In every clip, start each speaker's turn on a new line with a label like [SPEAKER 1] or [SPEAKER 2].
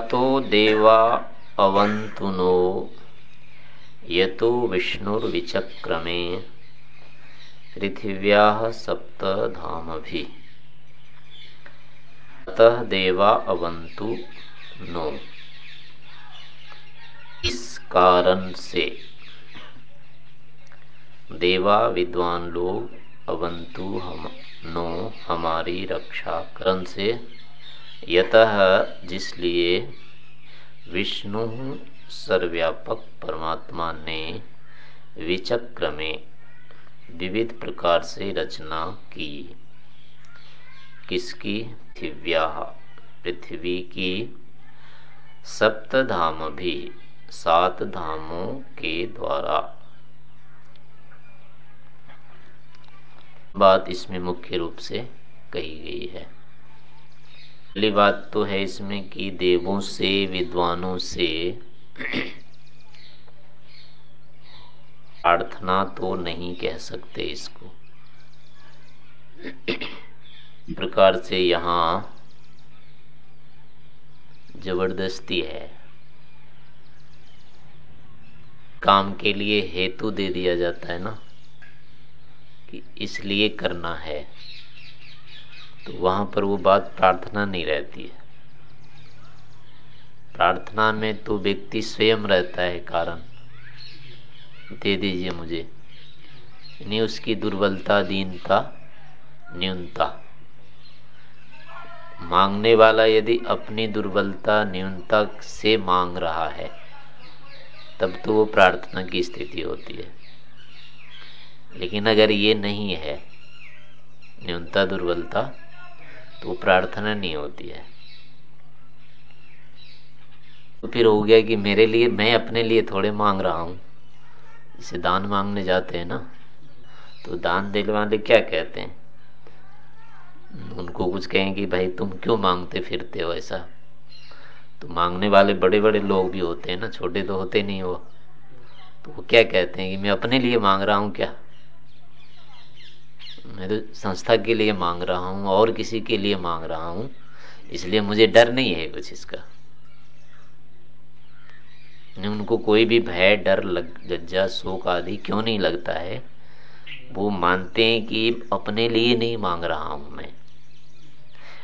[SPEAKER 1] तो देवा अवंतुनो यतो विष्णुर्विचक्रमे। पृथिव्या सप्तधामभि अतः देवा अवंतु नो। इस कारण से। देवा विद्वान लोग अवंतु हम नो हमारी रक्षा करण से। यतः जिसलिए विष्णु सर्वव्यापक परमात्मा ने विचक्र में विविध प्रकार से रचना की, किसकी? पृथिव्या। पृथ्वी की सप्तधाम भी सात धामों के द्वारा। बात इसमें मुख्य रूप से कही गई है। पहली बात तो है इसमें कि देवों से, विद्वानों से प्रार्थना तो नहीं कह सकते इसको। प्रकार से यहाँ ज़बरदस्ती है। काम के लिए हेतु दे दिया जाता है ना, कि इसलिए करना है। तो वहाँ पर वो बात प्रार्थना नहीं रहती है। प्रार्थना में तो व्यक्ति स्वयं रहता है कारण। दे दीजिए मुझे। नहीं, उसकी दुर्बलता, दीनता, न्यूनता। मांगने वाला यदि अपनी दुर्बलता, न्यूनता से मांग रहा है, तब तो वो प्रार्थना की स्थिति होती है। लेकिन अगर ये नहीं है, न्यूनता, दुर्बलता तो वो प्रार्थना नहीं होती है। तो फिर हो गया कि मेरे लिए, मैं अपने लिए थोड़े मांग रहा हूँ। जैसे दान मांगने जाते हैं ना तो दान देने वाले क्या कहते हैं? उनको कुछ कहें कि भाई तुम क्यों मांगते फिरते हो ऐसा? तो मांगने वाले बड़े बड़े लोग भी होते हैं ना, छोटे तो होते नहीं वो। तो वो क्या कहते हैं कि मैं अपने लिए मांग रहा हूँ क्या? मैं तो संस्था के लिए मांग रहा हूँ और किसी के लिए मांग रहा हूँ। इसलिए मुझे डर नहीं है कुछ इसका। उनको कोई भी भय, डर, लग लज्जा शोक आदि क्यों नहीं लगता है? वो मानते हैं कि अपने लिए नहीं मांग रहा हूँ मैं।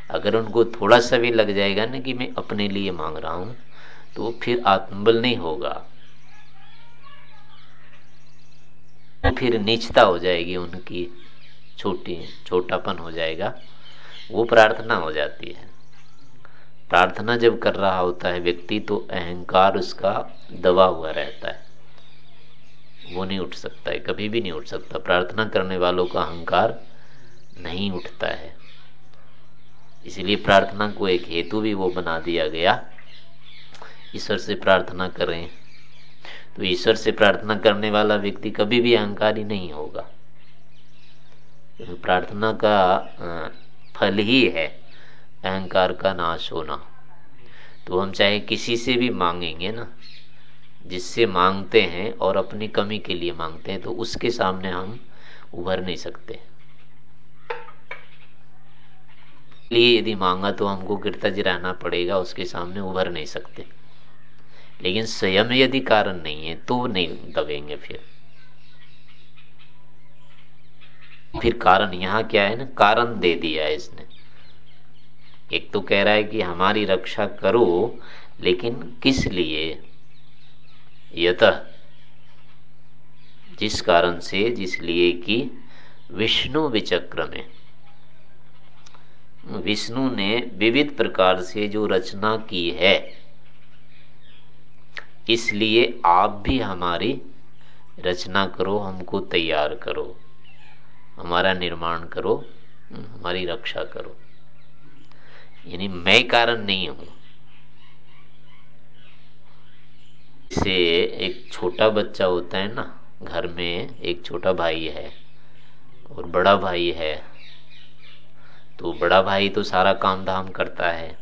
[SPEAKER 1] अगर उनको थोड़ा सा भी लग जाएगा ना कि मैं अपने लिए मांग रहा हूँ तो फिर आत्मबल नहीं होगा। फिर नीचता हो जाएगी उनकी छोटी, छोटापन हो जाएगा, वो प्रार्थना हो जाती है। प्रार्थना जब कर रहा होता है व्यक्ति तो अहंकार उसका दबा हुआ रहता है। वो नहीं उठ सकता है, कभी भी नहीं उठ सकता। प्रार्थना करने वालों का अहंकार नहीं उठता है। इसलिए प्रार्थना को एक हेतु भी वो बना दिया गया। ईश्वर से प्रार्थना करें। तो ईश्वर से प्रार्थना करने वाला व्यक्ति कभी भी अहंकारी नहीं होगा। प्रार्थना का फल ही है, अहंकार का नाश होना। तो हम चाहे किसी से भी मांगेंगे ना, जिससे मांगते हैं और अपनी कमी के लिए मांगते हैं तो उसके सामने हम उभर नहीं सकते। लिए यदि मांगा तो हमको गिरता रहना पड़ेगा, उसके सामने उभर नहीं सकते। लेकिन स्वयं यदि कारण नहीं है तो नहीं दबेंगे फिर। फिर कारण यहाँ क्या है ना? कारण दे दिया है इसने। एक तो कह रहा है कि हमारी रक्षा करो, लेकिन किस लिए? यत, जिस कारण से जिसलिए कि विष्णु विचक्र में। विष्णु ने विविध प्रकार से जो रचना की है, इसलिए आप भी हमारी रचना करो, हमको तैयार करो। हमारा निर्माण करो, हमारी रक्षा करो। यानी मैं कारण नहीं हूँ। से एक छोटा बच्चा होता है ना, घर में एक छोटा भाई है और बड़ा भाई है तो बड़ा भाई तो सारा काम धाम करता है।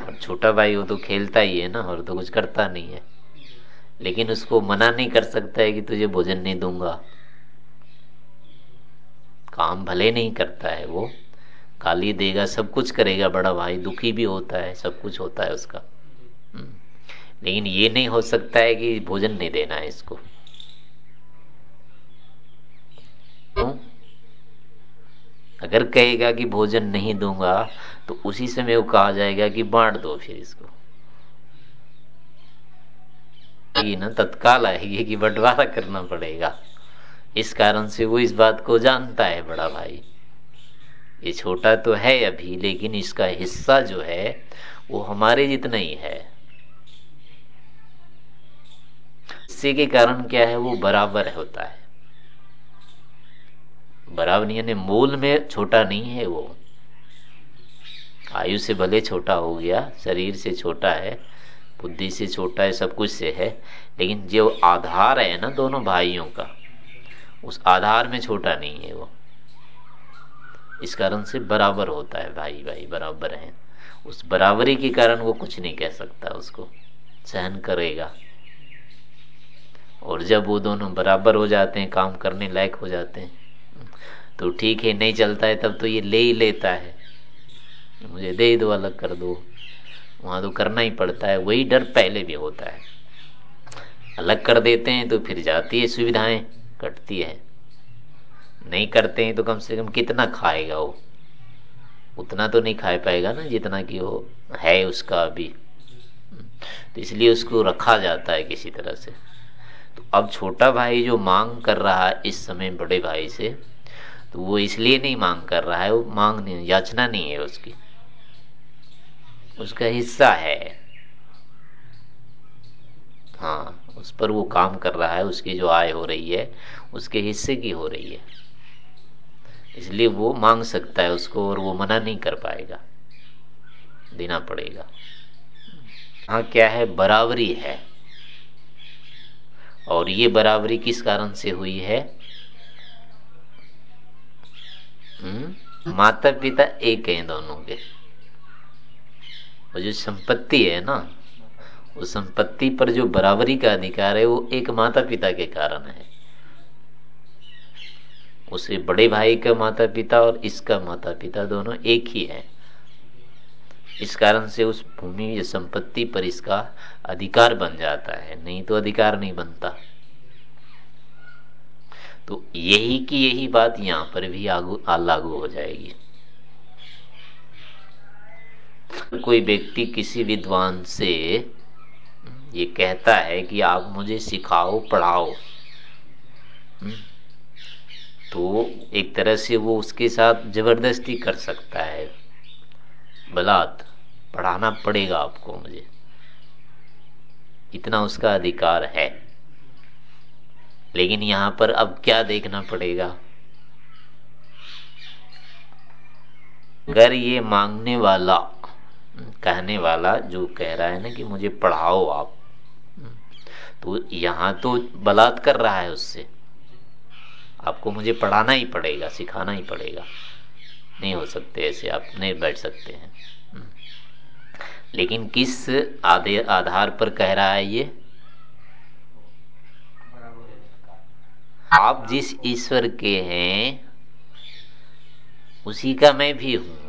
[SPEAKER 1] और छोटा भाई वो तो खेलता ही है ना, और तो कुछ करता नहीं है। लेकिन उसको मना नहीं कर सकता है कि तुझे भोजन नहीं दूँगा। काम भले नहीं करता है वो। गाली देगा, सब कुछ करेगा, बड़ा भाई, दुखी भी होता है, सब कुछ होता है उसका। हम्म। लेकिन ये नहीं हो सकता है कि भोजन नहीं देना है इसको। क्यों? अगर कहेगा कि भोजन नहीं दूँगा तो उसी समय वो कहा जाएगा कि बांट दो फिर इसको। ना, तत्काल आएगी कि बंटवारा करना पड़ेगा। इस कारण से वो इस बात को जानता है, बड़ा भाई। ये छोटा तो है अभी, लेकिन इसका हिस्सा जो है, वो हमारे जितना ही है। हिस्से के कारण क्या है, वो बराबर होता है। बराबर यानी मूल में छोटा नहीं है वो। आयु से भले छोटा हो गया, शरीर से छोटा है, बुद्धि से छोटा है, सब कुछ से है, लेकिन जो आधार है ना दोनों भाइयों का उस आधार में छोटा नहीं है वो। इस कारण से बराबर होता है, भाई भाई, बराबर है। उस बराबरी के कारण वो कुछ नहीं कह सकता उसको। सहन करेगा। और जब वो दोनों बराबर हो जाते हैं, काम करने लायक हो जाते हैं तो ठीक है, नहीं चलता है, तब तो ये ले ही लेता है। मुझे दे दो, अलग कर दो। वहाँ तो करना ही पड़ता है, वही डर पहले भी होता है। अलग कर देते हैं तो फिर जाती है सुविधाएँ। कटती है। नहीं करते हैं तो कम से कम कितना खाएगा वो? उतना तो नहीं खा पाएगा ना जितना कि वो है उसका अभी। तो इसलिए उसको रखा जाता है किसी तरह से। तो अब छोटा भाई जो मांग कर रहा है इस समय बड़े भाई से तो वो इसलिए नहीं मांग कर रहा है, वो मांग नहीं याचना नहीं है उसकी। उसका हिस्सा है। हाँ उस पर वो काम कर रहा है, उसकी जो आय हो रही है, उसके हिस्से की हो रही है। इसलिए वो मांग सकता है उसको और वो मना नहीं कर पाएगा। देना पड़ेगा। हाँ क्या है? बराबरी है। और ये बराबरी किस कारण से हुई है? हम्म? माता पिता एक हैं दोनों के। वो जो संपत्ति है ना उस संपत्ति पर जो बराबरी का अधिकार है, वो एक माता पिता के कारण है। उसे बड़े भाई का माता पिता और इसका माता पिता दोनों एक ही है। इस कारण से उस भूमि या संपत्ति पर इसका अधिकार बन जाता है, नहीं तो अधिकार नहीं बनता। तो यही की यही बात यहाँ पर भी लागू हो जाएगी। कोई व्यक्ति किसी विद्वान से ये कहता है कि आप मुझे सिखाओ पढ़ाओ। हम्म, तो एक तरह से वो उसके साथ ज़बरदस्ती कर सकता है। बलात् पढ़ाना पड़ेगा आपको मुझे। इतना उसका अधिकार है। लेकिन यहाँ पर अब क्या देखना पड़ेगा? अगर ये मांगने वाला कहने वाला जो कह रहा है ना कि मुझे पढ़ाओ आप तो यहाँ तो बलात् कर रहा है उससे। आपको मुझे पढ़ाना ही पड़ेगा, सिखाना ही पड़ेगा। नहीं हो सकते ऐसे, आप नहीं बैठ सकते हैं। लेकिन किस आधे आधार पर कह रहा है ये? आप जिस ईश्वर के हैं, उसी का मैं भी हूँ।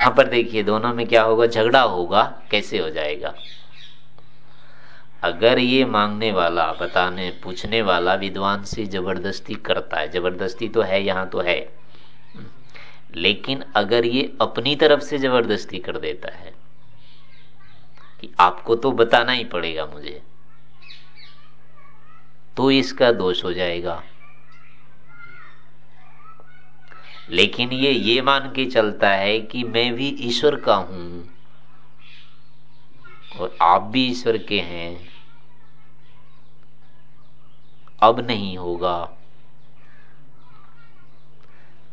[SPEAKER 1] यहाँ पर देखिए, दोनों में क्या होगा? झगड़ा होगा, कैसे हो जाएगा? अगर ये मांगने वाला, बताने, पूछने वाला विद्वान से ज़बरदस्ती करता है, ज़बरदस्ती तो है, यहाँ तो है। लेकिन अगर ये अपनी तरफ़ से ज़बरदस्ती कर देता है, कि आपको तो बताना ही पड़ेगा मुझे तो इसका दोष हो जाएगा। लेकिन ये ये मान के चलता है कि मैं भी ईश्वर का हूँ। और आप भी ईश्वर के हैं। अब नहीं होगा।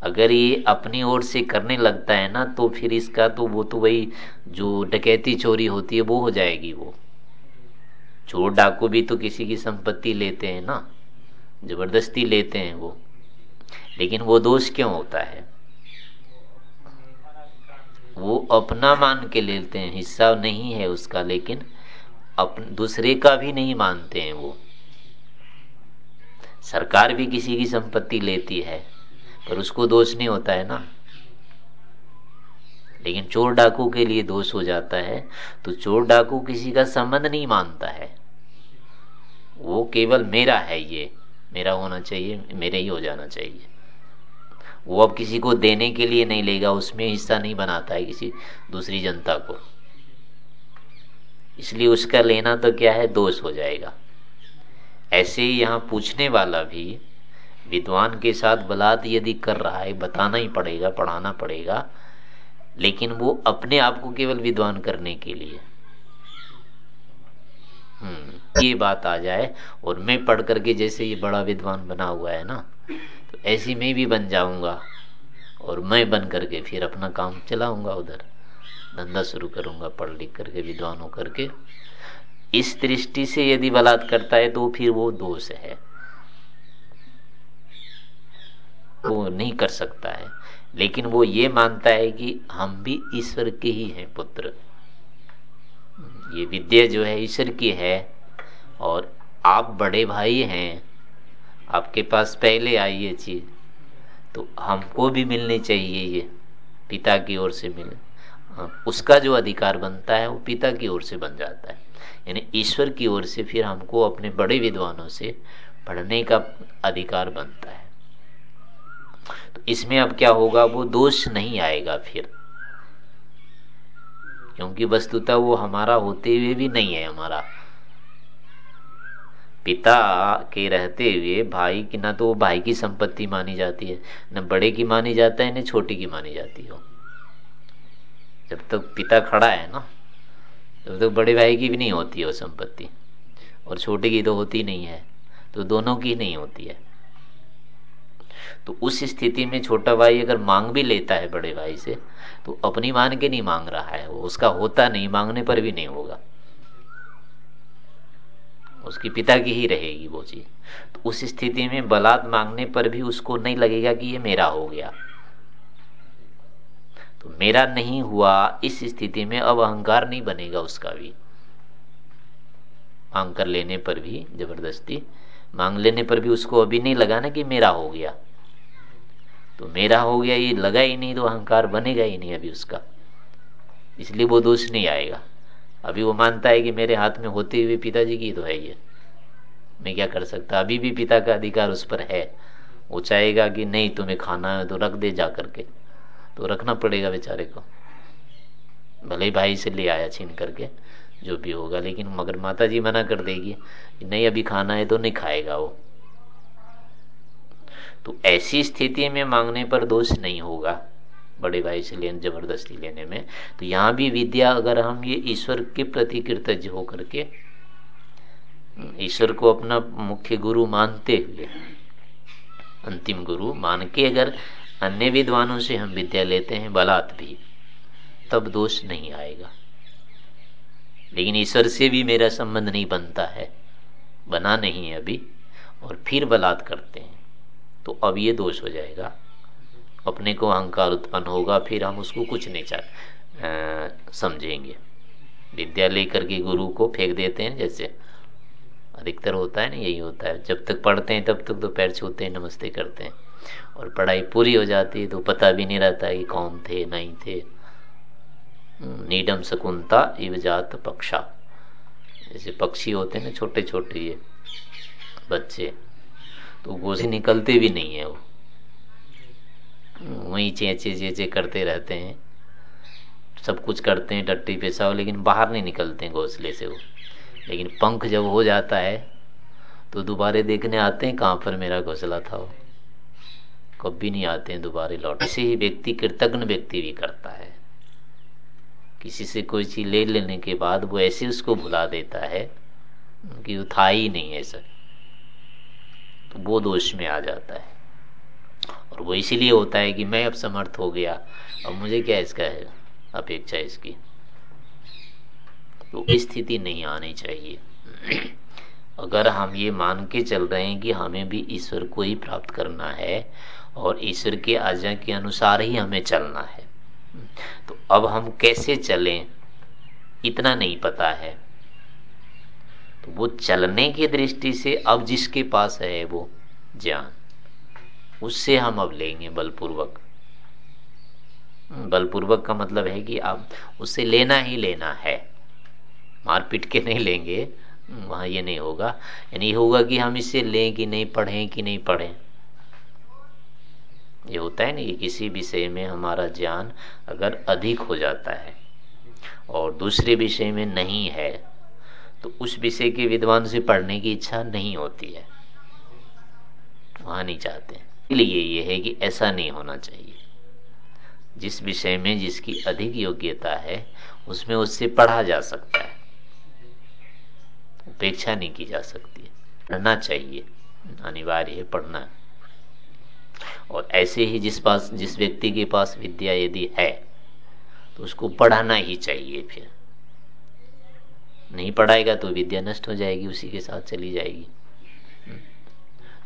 [SPEAKER 1] अगर ये अपनी ओर से करने लगता है ना तो फिर इसका तो वो तो वही जो डकैती चोरी होती है, वो हो जाएगी वो। चोर डाकू भी तो किसी की संपत्ति लेते हैं ना, ज़बरदस्ती लेते हैं वो। लेकिन वो दोष क्यों होता है? वो अपना मान के लेते हैं, हिस्सा नहीं है उसका, लेकिन अप, दूसरे का भी नहीं मानते हैं वो। सरकार भी किसी की संपत्ति लेती है, पर उसको दोष नहीं होता है ना? लेकिन चोर डाकू के लिए दोष हो जाता है तो चोर डाकू किसी का संबंध नहीं मानता है। वो केवल मेरा है ये, मेरा होना चाहिए, मेरे ही हो जाना चाहिए। वो अब किसी को देने के लिए नहीं लेगा, उसमें हिस्सा नहीं बनाता है किसी दूसरी जनता को। इसलिए उसका लेना तो क्या है? दोष हो जाएगा। ऐसे ही यहाँ पूछने वाला भी विद्वान के साथ बलात् यदि कर रहा है, बताना ही पड़ेगा, पढ़ाना पड़ेगा, लेकिन वो अपने आप को केवल विद्वान करने के लिए। हम्म ये बात आ जाए, और मैं पढ़ करके जैसे ये बड़ा विद्वान बना हुआ है ना ऐसी मैं भी बन जाऊँगा और मैं बन करके फिर अपना काम चलाऊँगा उधर। धंधा शुरू करूँगा पढ़ लिख करके, विद्वान होकर के इस दृष्टि से यदि बलात् करता है तो फिर वो दोष है। वो नहीं कर सकता है। लेकिन वो ये मानता है कि हम भी ईश्वर के ही हैं पुत्र। ये विद्या जो है ईश्वर की है और आप बड़े भाई हैं। आपके पास पहले आई ये चीज़ तो हमको भी मिलनी चाहिए ये पिता की ओर से मिले हाँ, उसका जो अधिकार बनता है वो पिता की ओर से बन जाता है। यानी ईश्वर की ओर से फिर हमको अपने बड़े विद्वानों से पढ़ने का अधिकार बनता है। तो इसमें अब क्या होगा वो दोष नहीं आएगा फिर। क्योंकि वस्तुतः वो हमारा होते हुए भी नहीं है हमारा। पिता के रहते हुए भाई की ना तो वो भाई की संपत्ति मानी जाती है न बड़े की मानी जाता है न छोटी की मानी जाती हो। जब तक तो पिता खड़ा है ना तब तो, तो बड़े भाई की भी नहीं होती है वो संपत्ति और छोटे की तो होती नहीं है तो दोनों की नहीं होती है। तो उस स्थिति में छोटा भाई अगर मांग भी लेता है बड़े भाई से तो अपनी मान के नहीं मांग रहा है वो उसका होता नहीं मांगने पर भी नहीं होगा। उसकी पिता की ही रहेगी वो चीज़। तो उस स्थिति में बलात् मांगने पर भी उसको नहीं लगेगा कि ये मेरा हो गया। तो मेरा नहीं हुआ, इस स्थिति में अब अहंकार नहीं बनेगा उसका भी। मांग कर लेने पर भी, ज़बरदस्ती मांग लेने पर भी उसको अभी नहीं लगाना कि मेरा हो गया। तो मेरा हो गया, ये लगा ही नहीं तो अहंकार बनेगा ही नहीं अभी उसका। इसलिए वो दोष नहीं आएगा। अभी वो मानता है कि मेरे हाथ में होते हुए पिताजी की तो है। ये मैं क्या कर सकता? अभी भी पिता का अधिकार उस पर है। वो चाहेगा कि नहीं, तुम्हें खाना है तो रख दे जा करके। तो रखना पड़ेगा बेचारे को। भले ही भाई से ले आया छीन करके, जो भी होगा, लेकिन मगर माता जी मना कर देगी नहीं, अभी खाना है तो नहीं खाएगा वो। तो ऐसी स्थिति में मांगने पर दोष नहीं होगा। बड़े भाई से लेने, ज़बरदस्ती लेने में। तो यहाँ भी विद्या, अगर हम ये ईश्वर के प्रति कृतज्ञ होकर के, ईश्वर को अपना मुख्य गुरु मानते हुए, अंतिम गुरु मान के अगर अन्य विद्वानों से हम विद्या लेते हैं, बलात् भी, तब दोष नहीं आएगा। लेकिन ईश्वर से भी मेरा संबंध नहीं बनता है, बना नहीं है अभी, और फिर बलात् करते हैं तो अब ये दोष हो जाएगा। अपने को अहंकार उत्पन्न होगा, फिर हम उसको कुछ नहीं चाह समझेंगे। विद्या लेकर के गुरु को फेंक देते हैं, जैसे अधिकतर होता है ना, यही होता है। जब तक पढ़ते हैं, तब तक तो पैर छूते हैं, नमस्ते करते हैं। और पढ़ाई पूरी हो जाती है तो पता भी नहीं रहता कि कौन थे, नहीं थे। नीडम शकुंता इवजात पक्षा। जैसे पक्षी होते हैं ना छोटे छोटे ये बच्चे तो गोसे निकलते भी नहीं है वो। वहीं चेचे चेचे करते रहते हैं। सब कुछ करते हैं, टट्टी पेशाब, लेकिन बाहर नहीं निकलते हैं घोंसले से वो। लेकिन पंख जब हो जाता है तो दोबारे देखने आते हैं, कहाँ पर मेरा घोंसला था वो। कभी नहीं आते हैं दोबारे लौट। ऐसे ही व्यक्ति कृतज्ञ व्यक्ति भी करता है। किसी से कोई चीज़ ले लेने के बाद वो ऐसे उसको भुला देता है कि वो था ही नहीं ऐसा। तो वो दोष में आ जाता है। और वो इसीलिए होता है कि मैं अब समर्थ हो गया, अब मुझे क्या इसका है अपेक्षा इसकी? तो स्थिति नहीं आनी चाहिए। अगर हम ये मान के चल रहे हैं कि हमें भी ईश्वर को ही प्राप्त करना है और ईश्वर के आज्ञा के अनुसार ही हमें चलना है तो अब हम कैसे चलें? इतना नहीं पता है। तो वो चलने की दृष्टि से अब जिसके पास है वो ज्ञान। उससे हम अब लेंगे बलपूर्वक। बलपूर्वक का मतलब है कि आप उससे लेना ही लेना है। मारपीट के नहीं लेंगे, वहाँ ये नहीं होगा। यानी होगा कि हम इससे लें कि नहीं, पढ़ें कि नहीं पढ़ें। ये होता है ना कि किसी विषय में हमारा ज्ञान अगर अधिक हो जाता है और दूसरे विषय में नहीं है तो उस विषय के विद्वान से पढ़ने की इच्छा नहीं होती है। वहाँ नहीं चाहते। इसलिए ये है कि ऐसा नहीं होना चाहिए। जिस विषय में जिसकी अधिक योग्यता है, उसमें उससे पढ़ा जा सकता है। उपेक्षा नहीं की जा सकती पढ़ना चाहिए। अनिवार्य है पढ़ना। और ऐसे ही जिस पास, जिस व्यक्ति के पास विद्या यदि है तो उसको पढ़ाना ही चाहिए फिर। नहीं पढ़ाएगा तो विद्या नष्ट हो जाएगी, उसी के साथ चली जाएगी।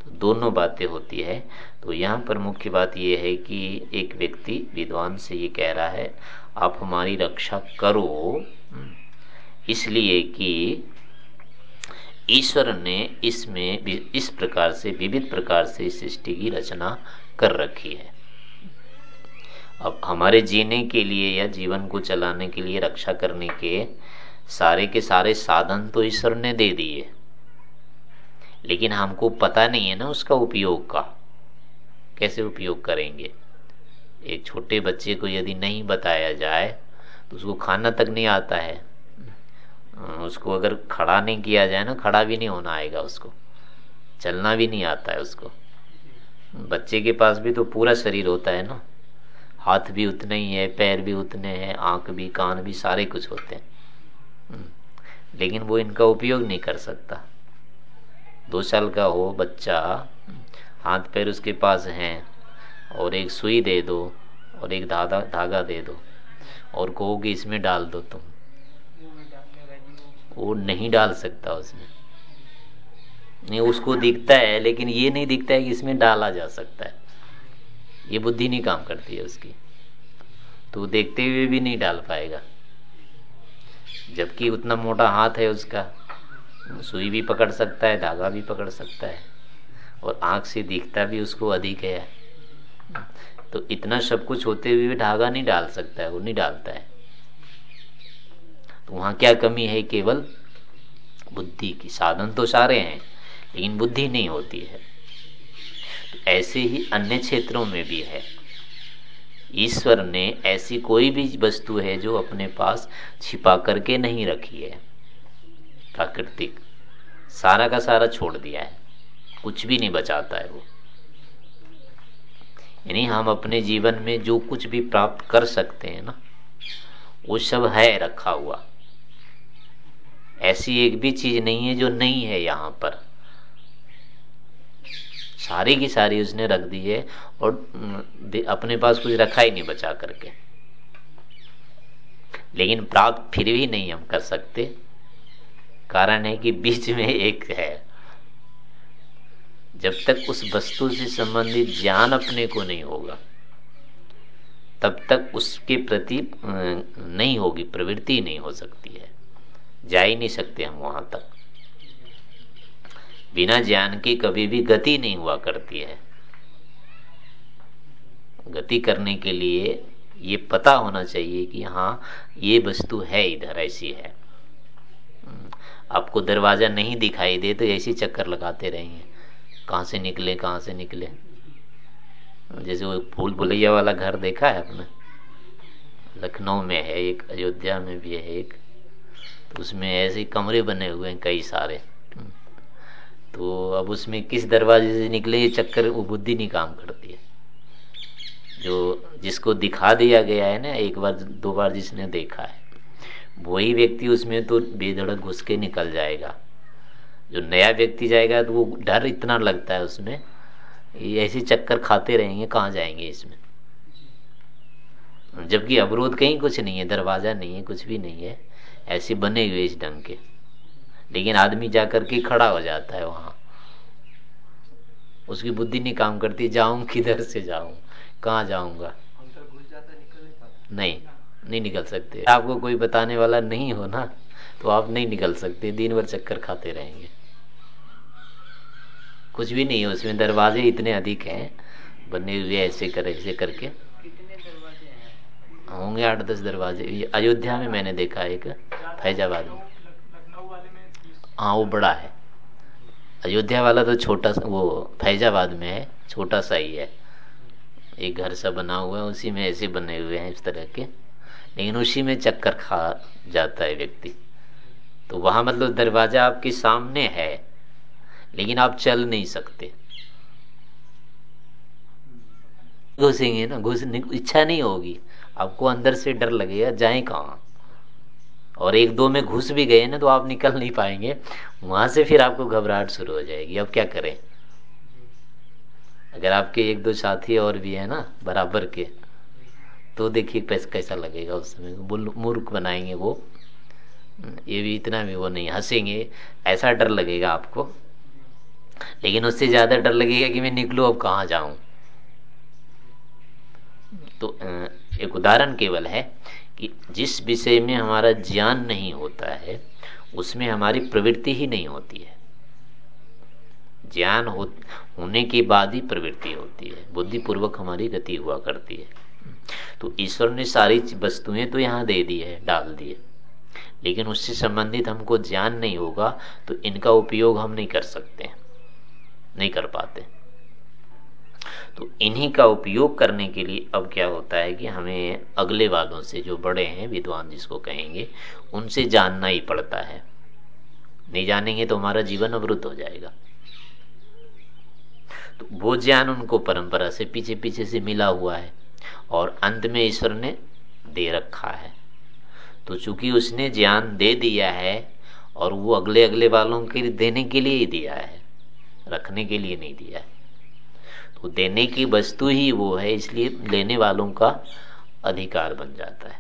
[SPEAKER 1] तो दोनों बातें होती है। तो यहाँ पर मुख्य बात यह है कि एक व्यक्ति विद्वान से ये कह रहा है, आप हमारी रक्षा करो। इसलिए कि ईश्वर ने इसमें इस प्रकार से, विविध प्रकार से सृष्टि की रचना कर रखी है। अब हमारे जीने के लिए या जीवन को चलाने के लिए, रक्षा करने के सारे के सारे साधन तो ईश्वर ने दे दिए। लेकिन हमको पता नहीं है ना उसका उपयोग का। कैसे उपयोग करेंगे? एक छोटे बच्चे को यदि नहीं बताया जाए तो उसको खाना तक नहीं आता है। उसको अगर खड़ा नहीं किया जाए ना, खड़ा भी नहीं होना आएगा उसको। चलना भी नहीं आता है उसको। बच्चे के पास भी तो पूरा शरीर होता है ना। हाथ भी उतने ही है, पैर भी उतने हैं, आँख भी, कान भी, सारे कुछ होते हैं। हम्म। लेकिन वो इनका उपयोग नहीं कर सकता। दो साल का हो बच्चा हाथ पैर उसके पास हैं और एक सुई दे दो और एक धागा धागा दे दो और कहो कि इसमें डाल दो तुम। वो नहीं डाल सकता उसमें। नहीं, उसको दिखता है, लेकिन ये नहीं दिखता है कि इसमें डाला जा सकता है। ये बुद्धि नहीं काम करती है उसकी। तो देखते हुए भी नहीं डाल पाएगा। जबकि उतना मोटा हाथ है उसका। सुई भी पकड़ सकता है, धागा भी पकड़ सकता है। और आँख से दिखता भी उसको अधिक है। तो इतना सब कुछ होते हुए भी धागा नहीं डाल सकता है, वो नहीं डालता है। तो वहाँ क्या कमी है केवल? बुद्धि की। साधन तो सारे हैं, लेकिन बुद्धि नहीं होती है। तो ऐसे ही अन्य क्षेत्रों में भी है। ईश्वर ने ऐसी कोई भी वस्तु है जो अपने पास छिपा करके नहीं रखी है। प्राकृतिक। सारा का सारा छोड़ दिया है। कुछ भी नहीं बचाता है वो। यानी हम अपने जीवन में जो कुछ भी प्राप्त कर सकते हैं ना, वो सब है रखा हुआ। ऐसी एक भी चीज़ नहीं है जो नहीं है यहाँ पर। सारी की सारी उसने रख दी है और अपने पास कुछ रखा ही नहीं बचा करके। लेकिन प्राप्त फिर भी नहीं हम कर सकते। कारण है कि बीच में एक है। जब तक उस वस्तु से संबंधित ज्ञान अपने को नहीं होगा, तब तक उसके प्रति नहीं होगी, प्रवृत्ति नहीं हो सकती है। जा ही नहीं सकते हम वहाँ तक। बिना ज्ञान के कभी भी गति नहीं हुआ करती है। गति करने के लिए ये पता होना चाहिए कि हाँ ये वस्तु है इधर, ऐसी है। आपको दरवाज़ा नहीं दिखाई दे तो ऐसी चक्कर लगाते रहेंगे कहाँ से निकले, कहाँ से निकले। जैसे वो फूल भुलैया वाला घर देखा है आपने? लखनऊ में है एक, अयोध्या में भी है एक। तो उसमें ऐसे कमरे बने हुए हैं कई सारे। तो अब उसमें किस दरवाजे से निकले, ये चक्कर वो बुद्धि नहीं काम करती है। जो जिसको दिखा दिया गया है ना, एक बार, दो बार जिसने देखा है, वही व्यक्ति उसमें तो बेधड़क घुस के निकल जाएगा। जो नया व्यक्ति जाएगा तो वो डर इतना लगता है उसमें ऐसे चक्कर खाते रहेंगे, कहाँ जाएँगे इसमें? जबकि अवरोध कहीं कुछ नहीं है, दरवाज़ा नहीं है, कुछ भी नहीं है। ऐसे बने हुए इस ढंग के। लेकिन आदमी जाकर के खड़ा हो जाता है वहाँ। उसकी बुद्धि नहीं काम करती, जाऊँ किधर से जाऊँ, कहाँ जाऊँगा? नहीं नहीं निकल सकते। आपको कोई बताने वाला नहीं हो ना तो आप नहीं निकल सकते, दिन भर चक्कर खाते रहेंगे। कुछ भी नहीं है उसमें दरवाजे इतने अधिक हैं बने हुए ऐसे कर ऐसे करके। होंगे आठ दस दरवाजे। ये अयोध्या में मैंने देखा एक फैजाबाद में। हाँ वो बड़ा है। अयोध्या वाला तो छोटा सा वो फैजाबाद में है छोटा सा ही है। एक घर सा बना हुआ है उसी में ऐसे बने हुए हैं इस तरह के। लेकिन उसी में चक्कर खा जाता है व्यक्ति। तो वहाँ मतलब दरवाज़ा आपके सामने है। लेकिन आप चल नहीं सकते। घुसेंगे ना, घुस, इच्छा नहीं होगी। आपको अंदर से डर लगेगा, जाए कहाँ? और एक दो में घुस भी गए ना तो आप निकल नहीं पाएँगे। वहाँ से फिर आपको घबराहट शुरू हो जाएगी। अब क्या करें? अगर आपके एक दो साथी और भी है ना, बराबर के तो देखिए कैसा कैसा लगेगा उस समय। मूर्ख बनाएँगे वो। ये भी इतना भी वो नहीं, हंसेंगे। ऐसा डर लगेगा आपको। लेकिन उससे ज़्यादा डर लगेगा कि मैं निकलू अब कहाँ जाऊँ? तो एक उदाहरण केवल है कि जिस विषय में हमारा ज्ञान नहीं होता है उसमें हमारी प्रवृत्ति ही नहीं होती है। ज्ञान हो, होने के बाद ही प्रवृत्ति होती है। बुद्धिपूर्वक हमारी गति हुआ करती है। तो ईश्वर ने सारी वस्तुएँ तो यहाँ दे दी है डाल दी है। लेकिन उससे संबंधित हमको ज्ञान नहीं होगा तो इनका उपयोग हम नहीं कर सकते नहीं कर पाते। तो इन्हीं का उपयोग करने के लिए अब क्या होता है कि हमें अगले वालों से जो बड़े हैं, विद्वान जिसको कहेंगे, उनसे जानना ही पड़ता है। नहीं जानेंगे तो हमारा जीवन अवरुद्ध हो जाएगा। तो वो ज्ञान उनको परंपरा से पीछे पीछे से मिला हुआ है और अंत में ईश्वर ने दे रखा है। तो चूँकि उसने ज्ञान दे दिया है और वो अगले अगले वालों के देने के लिए ही दिया है रखने के लिए नहीं दिया है। तो देने की वस्तु ही वो है, इसलिए लेने वालों का अधिकार बन जाता है।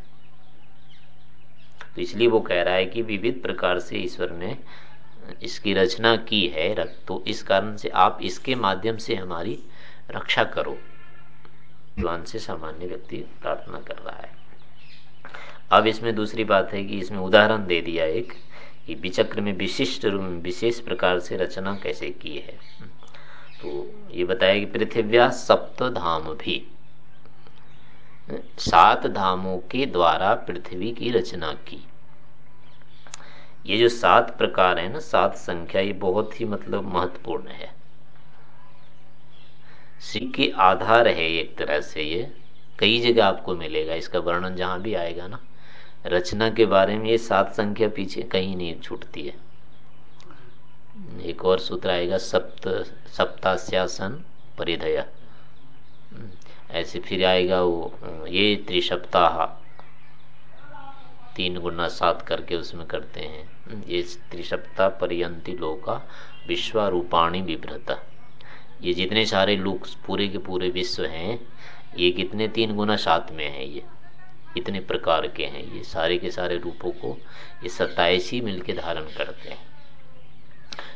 [SPEAKER 1] तो इसलिए वो कह रहा है कि विविध प्रकार से ईश्वर ने इसकी रचना की है रख तो इस कारण से आप इसके माध्यम से हमारी रक्षा करो। भगवान से सामान्य व्यक्ति प्रार्थना कर रहा है। अब इसमें दूसरी बात है कि इसमें उदाहरण दे दिया एक कि विचक्र में विशिष्ट रूप में विशेष प्रकार से रचना कैसे की है? तो ये बताया कि पृथ्व्या सप्त धाम भी, सात धामों के द्वारा पृथ्वी की रचना की। ये जो सात प्रकार है ना, सात संख्या, ये बहुत ही मतलब महत्वपूर्ण है। सिख के आधार है एक तरह से ये। कई जगह आपको मिलेगा, इसका वर्णन जहाँ भी आएगा ना रचना के बारे में ये सात संख्या पीछे कहीं नहीं छूटती है। एक और सूत्र आएगा, सप्त सप्ताश्यासन परिधय। ऐसे फिर आएगा वो, ये त्रिसप्ताह। तीन गुना सात करके उसमें करते हैं। ये त्रिसप्ता पर्यंती लोका विश्वारूपाणी विभ्रता ये जितने सारे लोग पूरे के पूरे विश्व हैं, ये कितने तीन गुना सात में है ये? इतने प्रकार के हैं, ये सारे के सारे रूपों को ये सत्ताईस ही मिलके धारण करते हैं।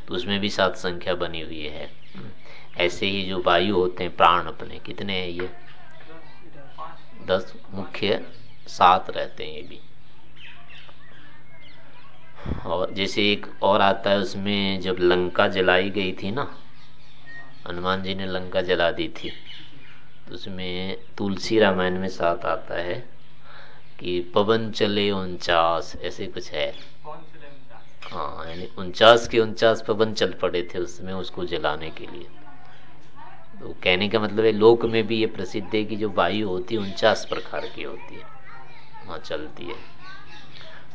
[SPEAKER 1] तो उसमें भी सात संख्या बनी हुई है। ऐसे ही जो वायु होते हैं, प्राण अपने, कितने हैं ये? दस, मुख्य सात रहते हैं ये भी। और जैसे एक और आता है, उसमें जब लंका जलाई गई थी ना, हनुमान जी ने लंका जला दी थी तो उसमें तुलसी रामायण में साथ आता है। कि पवन चले उनचास ऐसे कुछ है। हाँ यानी उनचास के उनचास पवन चल पड़े थे उसमें उसको जलाने के लिए। तो कहने का मतलब है लोक में भी ये प्रसिद्ध है कि जो वायु होती है उनचास प्रकार की होती है। वहाँ चलती है।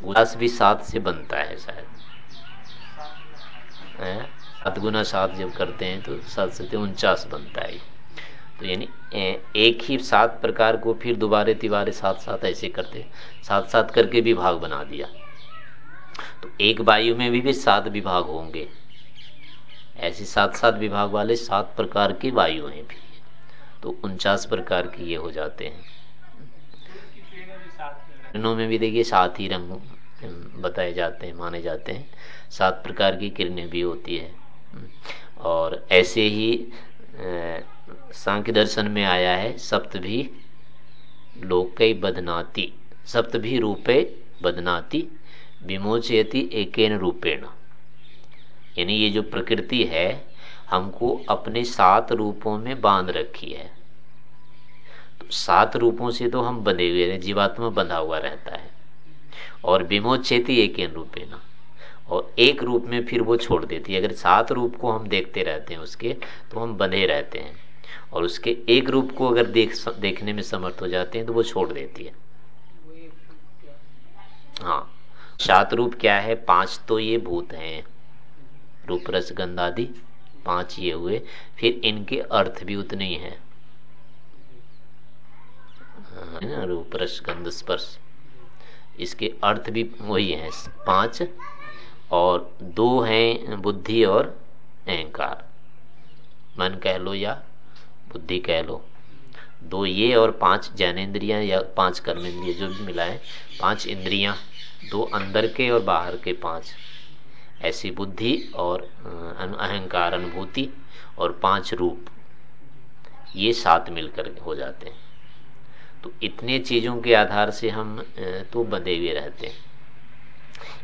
[SPEAKER 1] उदास भी सात से बनता है शायद। सात गुना सात। जब करते हैं तो सात से उनचास बनता है। तो यानी एक ही सात प्रकार को फिर दोबारे तिबारे साथ साथ ऐसे करते साथ सात करके विभाग बना दिया। तो एक वायु में भी, भी सात विभाग होंगे। ऐसे सात सात विभाग वाले सात प्रकार की वायु हैं भी तो उनचास प्रकार के ये हो जाते हैं। किरणों में भी देखिए सात ही रंग बताए जाते हैं माने जाते हैं। सात प्रकार की किरणें भी होती है। और ऐसे ही सांख्य दर्शन में आया है सप्त भी लोक बदनाती। सप्त भी रूपे बदनाती, विमोचयति एक रूपेण। यानी ये जो प्रकृति है, हमको अपने सात रूपों में बाँध रखी है। तो सात रूपों से तो हम बंधे हुए हैं, जीवात्मा बंधा हुआ रहता है। और विमोचेती एक रूपे ना और एक रूप में फिर वो छोड़ देती है। अगर सात रूप को हम देखते रहते हैं उसके तो हम बंधे रहते हैं। और उसके एक रूप को अगर देख देखने में समर्थ हो जाते हैं तो वो छोड़ देती है। हाँ। सात रूप क्या है? पाँच तो ये भूत हैं। रूप रस गंधादि पाँच ये हुए। फिर इनके अर्थ भी उतने ही हैं। हाँ, रूप रस गंध स्पर्श। इसके अर्थ भी वही हैं। पाँच और दो हैं बुद्धि और अहंकार। मन कह लो या बुद्धि कह लो। दो ये और पाँच ज्ञानेन्द्रियाँ या पाँच कर्मेंद्रिय, जो भी मिलाए, पाँच इंद्रियाँ, दो अंदर के और बाहर के पाँच। ऐसी बुद्धि और अहंकार अनुभूति और पाँच रूप, ये सात मिलकर हो जाते हैं। तो इतने चीज़ों के आधार से हम तो बंधे हुए रहते हैं।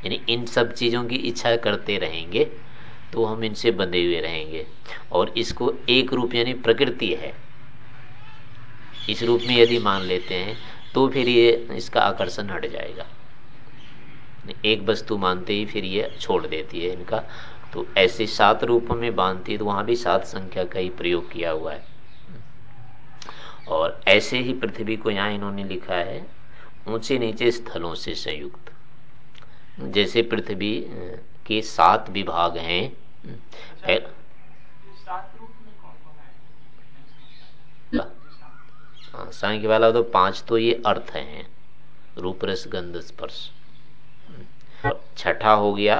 [SPEAKER 1] यानी इन सब चीज़ों की इच्छा करते रहेंगे तो हम इनसे बंधे हुए रहेंगे। और इसको एक रूप यानी प्रकृति है। इस रूप में यदि मान लेते हैं तो फिर ये इसका आकर्षण हट जाएगा। एक वस्तु मानते ही फिर ये छोड़ देती है इनका। तो ऐसे सात रूपों में बांधती है तो वहाँ भी सात संख्या का ही प्रयोग किया हुआ है। और ऐसे ही पृथ्वी को यहाँ इन्होंने लिखा है, ऊँचे नीचे स्थलों से संयुक्त। जैसे पृथ्वी के सात विभाग हैं। हाँ, सांख्य वाला तो पाँच तो ये अर्थ हैं। रूप रस गंध स्पर्श छठा हो गया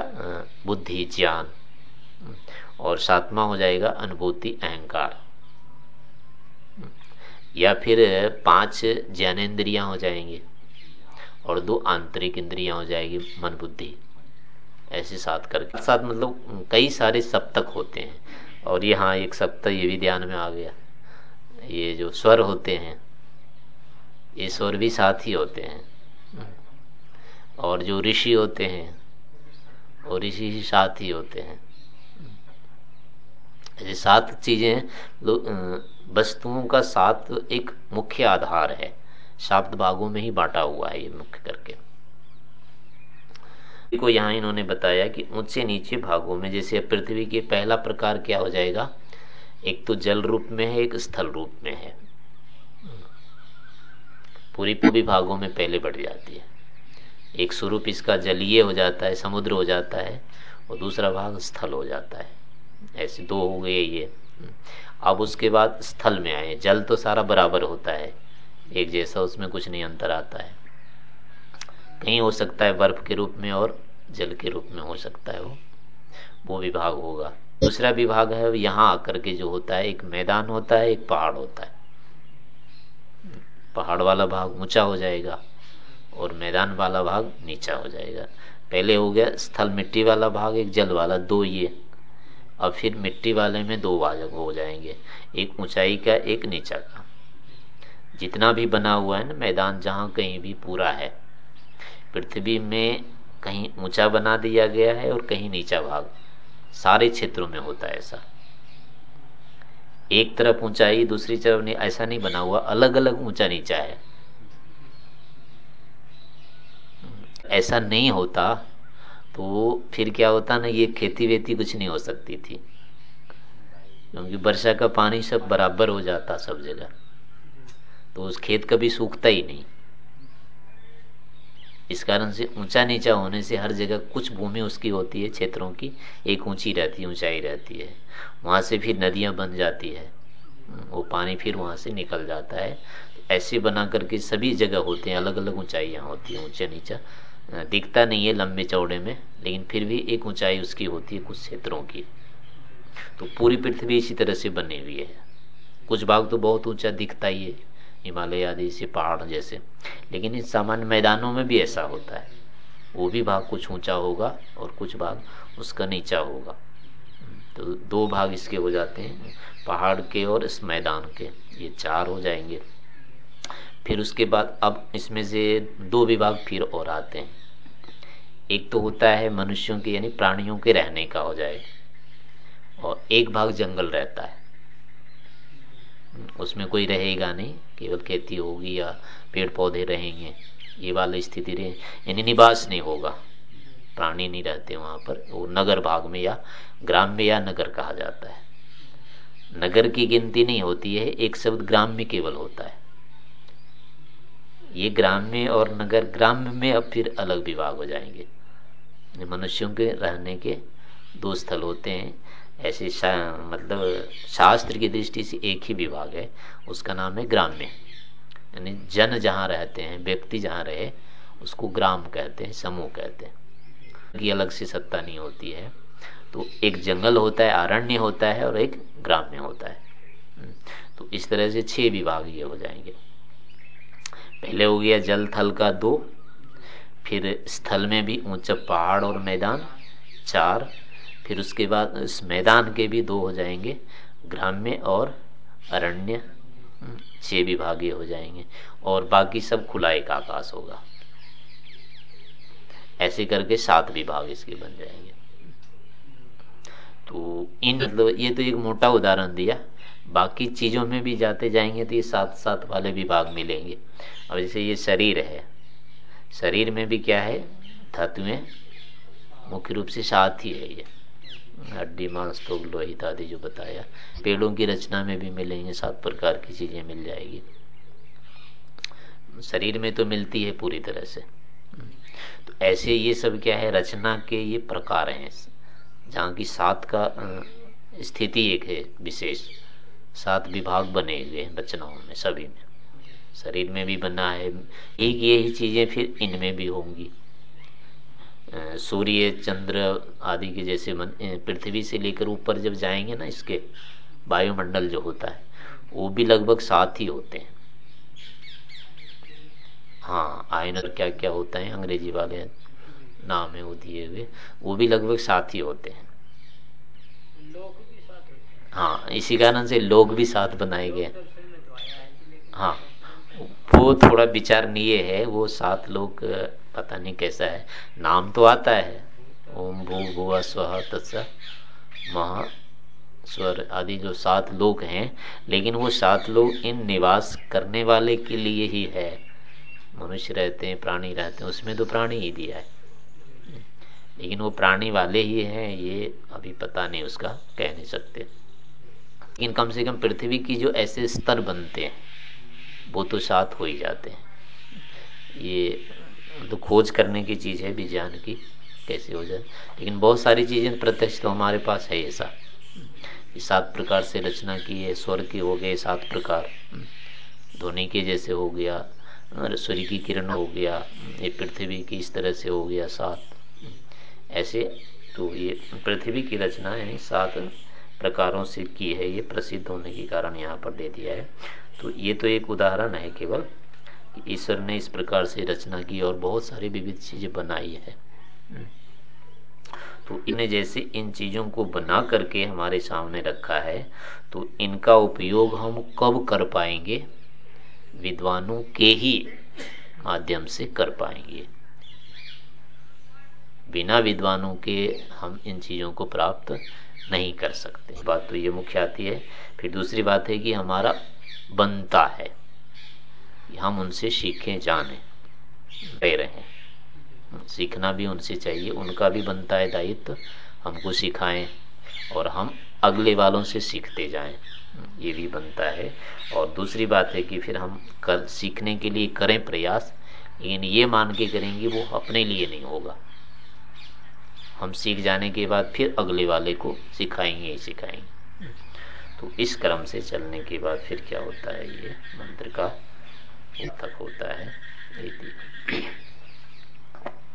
[SPEAKER 1] बुद्धि ज्ञान। और सातवां हो जाएगा अनुभूति अहंकार। या फिर पाँच ज्ञानेन्द्रियाँ हो जाएँगे और दो आंतरिक इंद्रियाँ हो जाएगी मन बुद्धि। ऐसे सात करके। साथ मतलब कई सारे सप्तक होते हैं। और यहाँ एक सप्तक ये भी ध्यान में आ गया। ये जो स्वर होते हैं, ये स्वर भी साथ ही होते हैं। और जो ऋषि होते हैं, वो ऋषि ही साथ ही होते हैं। ऐसे सात चीज़ें वस्तुओं का सात एक मुख्य आधार है। सात भागों में ही बांटा हुआ है ये मुख्य करके। को यहाँ इन्होंने बताया कि ऊँचे नीचे भागों में, जैसे पृथ्वी के पहला प्रकार क्या हो जाएगा? एक तो जल रूप में है, एक स्थल रूप में है। पूरी पूरी भागों में पहले बढ़ जाती है। एक स्वरूप इसका जलीय हो जाता है, समुद्र हो जाता है, और दूसरा भाग स्थल हो जाता है। ऐसे दो हो गए ये। अब उसके बाद स्थल में आए। जल तो सारा बराबर होता है। एक जैसा उसमें कुछ नहीं अंतर आता है। कहीं हो सकता है बर्फ़ के रूप में और जल के रूप में हो सकता है वो। वो विभाग होगा। दूसरा विभाग है, यहाँ आकर के जो होता है, एक मैदान होता है, एक पहाड़ होता है। पहाड़ वाला भाग ऊँचा हो जाएगा और मैदान वाला भाग नीचा हो जाएगा। पहले हो गया स्थल मिट्टी वाला भाग, एक जल वाला, दो ये। अब फिर मिट्टी वाले में दो भाग हो जाएँगे, एक ऊंचाई का, एक नीचा का। जितना भी बना हुआ है ना मैदान, जहाँ कहीं भी पूरा है, पृथ्वी में कहीं ऊँचा बना दिया गया है और कहीं नीचा भाग। सारे क्षेत्रों में होता है ऐसा। एक तरफ़ ऊंचाई दूसरी तरफ़ नहीं, ऐसा नहीं बना हुआ। अलग अलग ऊँचा नीचा है। ऐसा नहीं होता तो फिर क्या होता ना, ये खेती वेती कुछ नहीं हो सकती थी। क्योंकि वर्षा का पानी सब बराबर हो जाता सब जगह। तो उस खेत कभी सूखता ही नहीं। इस कारण से ऊँचा नीचा होने से हर जगह कुछ भूमि उसकी होती है, क्षेत्रों की, एक ऊँची रहती है, ऊंचाई रहती है। वहाँ से फिर नदियाँ बन जाती है। वो पानी फिर वहाँ से निकल जाता है। ऐसे बना करके सभी जगह होते हैं अलग अलग ऊंचाइयाँ होती हैं, ऊँचा नीचा। दिखता नहीं है लंबे चौड़े में, लेकिन फिर भी एक ऊंचाई उसकी होती है कुछ क्षेत्रों की। तो पूरी पृथ्वी इसी तरह से बनी हुई है। कुछ भाग तो बहुत ऊँचा दिखता ही है। हिमालय आदि से पहाड़ जैसे। लेकिन इन सामान्य मैदानों में भी ऐसा होता है। वो भी भाग कुछ ऊँचा होगा और कुछ भाग उसका नीचा होगा। तो दो भाग इसके हो जाते हैं, पहाड़ के और इस मैदान के। ये चार हो जाएँगे। फिर उसके बाद अब इसमें से दो विभाग फिर और आते हैं। एक तो होता है मनुष्यों के यानी प्राणियों के रहने का हो जाए। और एक भाग जंगल रहता है। उसमें कोई रहेगा नहीं। केवल खेती होगी या पेड़ पौधे रहेंगे ये वाली स्थिति रहे। यानी निवास नहीं होगा। प्राणी नहीं रहते वहाँ पर। वो नगर भाग में या ग्राम में या नगर कहा जाता है। नगर की गिनती नहीं होती है एक शब्द ग्राम में केवल होता है। ये ग्राम में और नगर ग्राम में अब फिर अलग विभाग हो जाएँगे। मनुष्यों के रहने के दो स्थल होते हैं। ऐसे शा, मतलब शास्त्र की दृष्टि से एक ही विभाग है। उसका नाम है ग्राम्य। यानी जन जहाँ रहते हैं व्यक्ति जहाँ रहे उसको ग्राम कहते हैं समूह कहते हैं। की अलग से सत्ता नहीं होती है। तो एक जंगल होता है अरण्य होता है और एक ग्राम्य होता है। हम्म, तो इस तरह से छह विभाग ये हो जाएँगे। पहले हो गया जल थल का दो फिर स्थल में भी ऊँचा पहाड़ और मैदान चार फिर उसके बाद इस मैदान के भी दो हो जाएँगे ग्राम्य और अरण्य। छह विभागीय हो जाएँगे और बाकी सब खुला एक आकाश होगा। ऐसे करके सात विभाग इसके बन जाएँगे। तो इन मतलब ये तो एक मोटा उदाहरण दिया। बाकी चीज़ों में भी जाते जाएँगे तो ये सात सात वाले विभाग मिलेंगे। अब जैसे ये शरीर है शरीर में भी क्या है? धातुएँ मुख्य रूप से सात ही है ये। हड्डी, मांस तो लोहित आदि जो बताया। पेड़ों की रचना में भी मिलेंगे सात प्रकार की चीज़ें मिल जाएगी। शरीर में तो मिलती है पूरी तरह से। तो ऐसे ये सब क्या है, रचना के ये प्रकार हैं। जहाँ की सात का स्थिति एक है विशेष। सात विभाग बने हुए रचनाओं में, सभी में। शरीर में भी बना है। एक यही चीज़ें फिर इनमें भी होंगी। सूर्य चंद्र आदि के जैसे पृथ्वी से लेकर ऊपर जब जाएँगे ना इसके वायुमंडल जो होता है वो भी लगभग साथ ही होते हैं। हाँ आयन क्या क्या होता है अंग्रेज़ी वाले नाम है वो दिए हुए वो भी लगभग साथ ही होते हैं। हाँ। इसी कारण से लोग भी साथ बनाए गए हाँ। वो थोड़ा विचारणीय है वो सात लोग पता नहीं कैसा है। नाम तो आता है। ओम भू भुआ स्व तत्स महा स्वर आदि जो सात लोग हैं, लेकिन वो सात लोग इन निवास करने वाले के लिए ही है। मनुष्य रहते हैं, प्राणी रहते हैं, उसमें तो प्राणी ही दिया है। लेकिन वो प्राणी वाले ही हैं, ये अभी पता नहीं उसका कह नहीं सकते। लेकिन कम से कम पृथ्वी की जो ऐसे स्तर बनते हैं, वो तो साथ हो ही जाते हैं। ये तो खोज करने की चीज़ है, विज्ञान की, कैसे हो जाए। लेकिन बहुत सारी चीज़ें प्रत्यक्ष तो हमारे पास है ऐसा सात। प्रकार से रचना की है, स्वर के हो गए सात प्रकार। ध्वनि के जैसे हो गया सूर्य की किरण हो गया, ये पृथ्वी की इस तरह से हो गया सात। ऐसे तो ये पृथ्वी की रचना यानी सात प्रकारों से की है, ये प्रसिद्ध होने के कारण यहाँ पर दे दिया है। तो ये तो एक उदाहरण है केवल। ईश्वर ने इस प्रकार से रचना की और बहुत सारी विविध चीज़ें बनाई है। तो इन्हें जैसे इन चीज़ों को बना करके हमारे सामने रखा है तो इनका उपयोग हम कब कर पाएँगे? विद्वानों के ही माध्यम से कर पाएँगे। बिना विद्वानों के हम इन चीज़ों को प्राप्त नहीं कर सकते। बात तो ये मुख्य आती है। फिर दूसरी बात है कि हमारा बनता है। हम उनसे सीखें, जाने दे रहे सीखना भी उनसे चाहिए, उनका भी बनता है दायित्व, हमको सिखाएँ और हम अगले वालों से सीखते जाएँ। ये भी बनता है। और दूसरी बात है कि फिर हम कर, सीखने के लिए करें प्रयास, लेकिन ये मान के करेंगे वो अपने लिए नहीं होगा। हम सीख जाने के बाद फिर अगले वाले को सिखाएँगे, ही सिखाएँगे। तो इस क्रम से चलने के बाद फिर क्या होता है ये मंत्र का तक होता है।